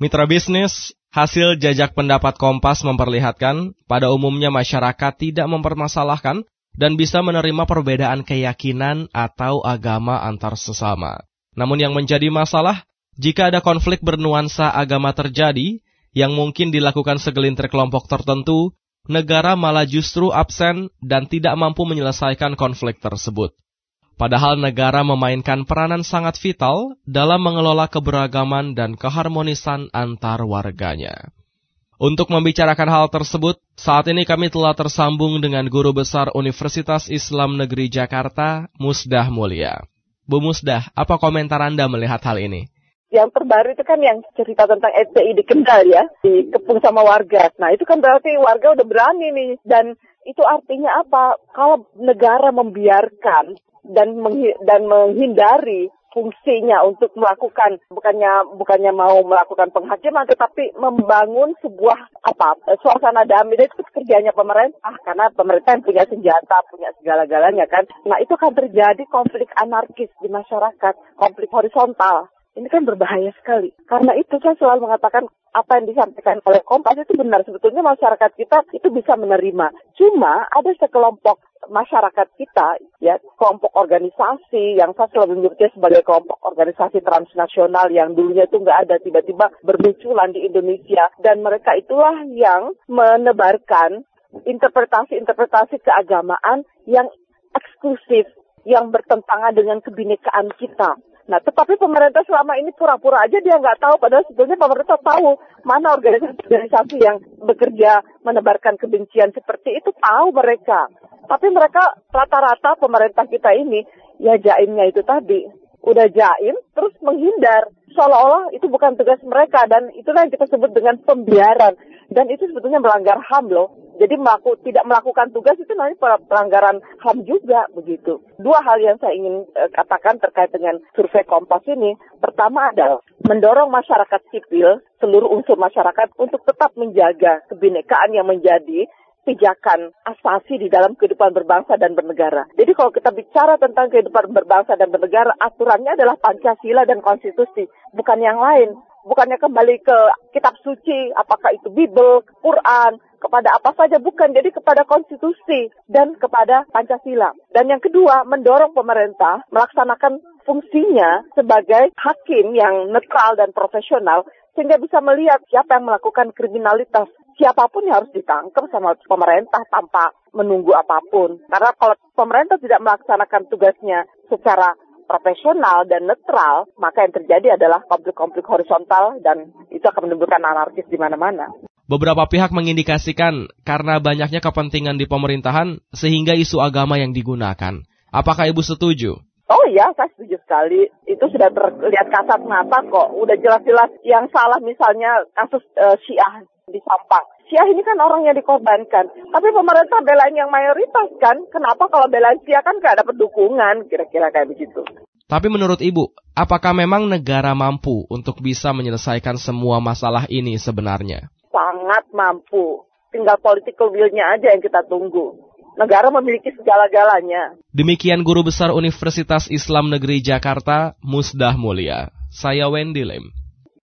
Mitra bisnis, hasil jajak pendapat Kompas memperlihatkan pada umumnya masyarakat tidak mempermasalahkan dan bisa menerima perbedaan keyakinan atau agama antar sesama. Namun yang menjadi masalah, jika ada konflik bernuansa agama terjadi, yang mungkin dilakukan segelintir kelompok tertentu, negara malah justru absen dan tidak mampu menyelesaikan konflik tersebut. Padahal negara memainkan peranan sangat vital dalam mengelola keberagaman dan keharmonisan antar warganya. Untuk membicarakan hal tersebut, saat ini kami telah tersambung dengan Guru Besar Universitas Islam Negeri Jakarta, Musdah Mulia. Bu Musdah, apa komentar Anda melihat hal ini? Yang terbaru itu kan yang cerita tentang SPI di Kendal ya, dikepung sama warga. Nah itu kan berarti warga udah berani nih. Dan itu artinya apa? Kalau negara membiarkan dan dan menghindari fungsinya untuk melakukan bukannya bukannya mau melakukan penghakiman tetapi membangun sebuah apa suasana damai itu kerjanya pemerintah karena pemerintah yang punya senjata punya segala-galanya kan nah itu akan terjadi konflik anarkis di masyarakat konflik horizontal ini kan berbahaya sekali. Karena itu saya selalu mengatakan apa yang disampaikan oleh Kompas itu benar. Sebetulnya masyarakat kita itu bisa menerima. Cuma ada sekelompok masyarakat kita, ya kelompok organisasi yang saya selalu menyebutnya sebagai kelompok organisasi transnasional yang dulunya itu nggak ada tiba-tiba bermunculan di Indonesia dan mereka itulah yang menebarkan interpretasi-interpretasi keagamaan yang eksklusif yang bertentangan dengan kebinekaan kita. Nah, tetapi pemerintah selama ini pura-pura aja dia nggak tahu, padahal sebetulnya pemerintah tahu mana organisasi-organisasi yang bekerja menebarkan kebencian seperti itu, tahu mereka. Tapi mereka rata-rata pemerintah kita ini, ya jaimnya itu tadi, udah jaim, terus menghindar. Seolah-olah itu bukan tugas mereka, dan itulah yang kita sebut dengan pembiaran. Dan itu sebetulnya melanggar HAM loh. Jadi melaku, tidak melakukan tugas itu nanti pelanggaran HAM juga begitu. Dua hal yang saya ingin uh, katakan terkait dengan survei Kompas ini. Pertama adalah mendorong masyarakat sipil, seluruh unsur masyarakat untuk tetap menjaga kebinekaan yang menjadi pijakan asasi di dalam kehidupan berbangsa dan bernegara. Jadi kalau kita bicara tentang kehidupan berbangsa dan bernegara, aturannya adalah Pancasila dan konstitusi, bukan yang lain. Bukannya kembali ke kitab suci, apakah itu Bible, Quran, kepada apa saja bukan jadi kepada konstitusi dan kepada Pancasila. Dan yang kedua, mendorong pemerintah melaksanakan fungsinya sebagai hakim yang netral dan profesional sehingga bisa melihat siapa yang melakukan kriminalitas. Siapa pun yang harus ditangkap sama pemerintah tanpa menunggu apa pun. Karena kalau pemerintah tidak melaksanakan tugasnya secara profesional dan netral, maka yang terjadi adalah konflik-konflik horizontal dan itu akan menimbulkan anarkis di mana-mana. Beberapa pihak mengindikasikan karena banyaknya kepentingan di pemerintahan sehingga isu agama yang digunakan. Apakah Ibu setuju? Oh iya, saya setuju sekali. Itu sudah terlihat kasat mata kok. Udah jelas-jelas yang salah misalnya kasus uh, Syiah di Sampang. Syiah ini kan orang yang dikorbankan. Tapi pemerintah belain yang mayoritas kan. Kenapa kalau belain Syiah kan gak dapat dukungan? Kira-kira kayak begitu. Tapi menurut Ibu, apakah memang negara mampu untuk bisa menyelesaikan semua masalah ini sebenarnya? sangat mampu. Tinggal political will-nya aja yang kita tunggu. Negara memiliki segala-galanya. Demikian Guru Besar Universitas Islam Negeri Jakarta, Musdah Mulia. Saya Wendy Lem.